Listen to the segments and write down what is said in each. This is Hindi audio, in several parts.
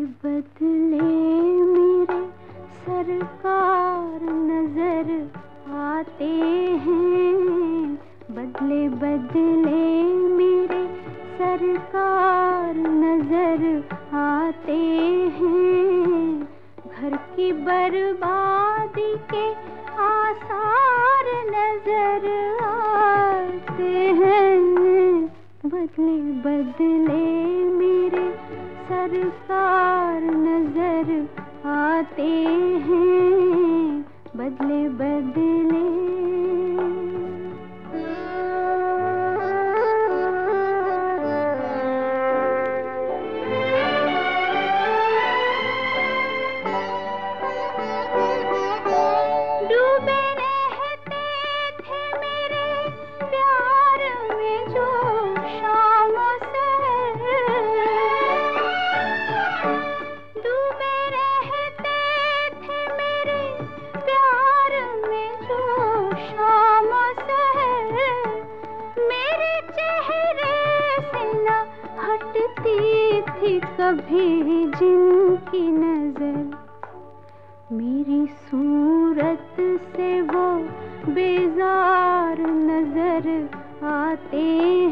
बदले मेरे सरकार नज़र आते हैं। बदले बदले मेरे सरकार नज़र आते हैं। घर की बर्बादी के आसार नज़र आते हैं। बदले बदले सरकार नज़र आते हैं। बदले बदले कभी जिनकी नज़र मेरी सूरत से वो बेजार नज़र आते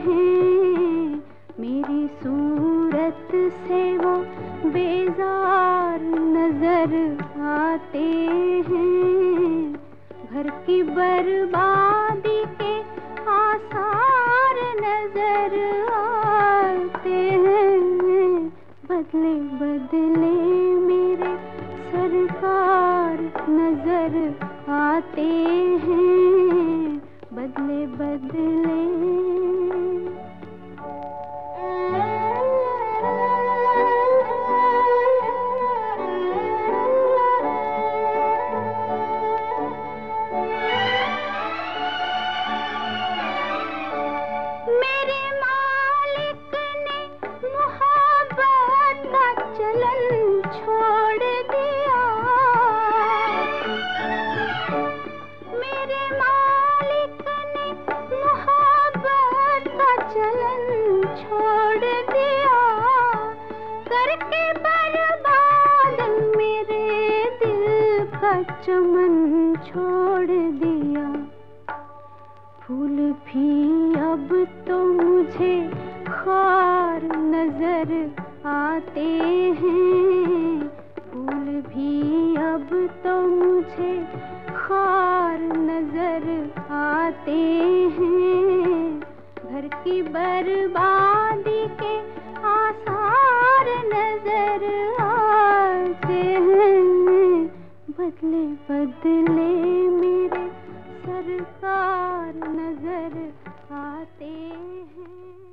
हैं। मेरी सूरत से वो बेजार नज़र आते हैं। घर की बर्बादी बदले बदले मेरे सरकार नज़र आते हैं। बदले बदले चमन छोड़ दिया। फूल भी अब तो मुझे खार नज़र आते हैं। फूल भी अब तो मुझे खार नज़र आते हैं। घर की बर्बादी बदले बदले मेरे सरकार नज़र आते हैं।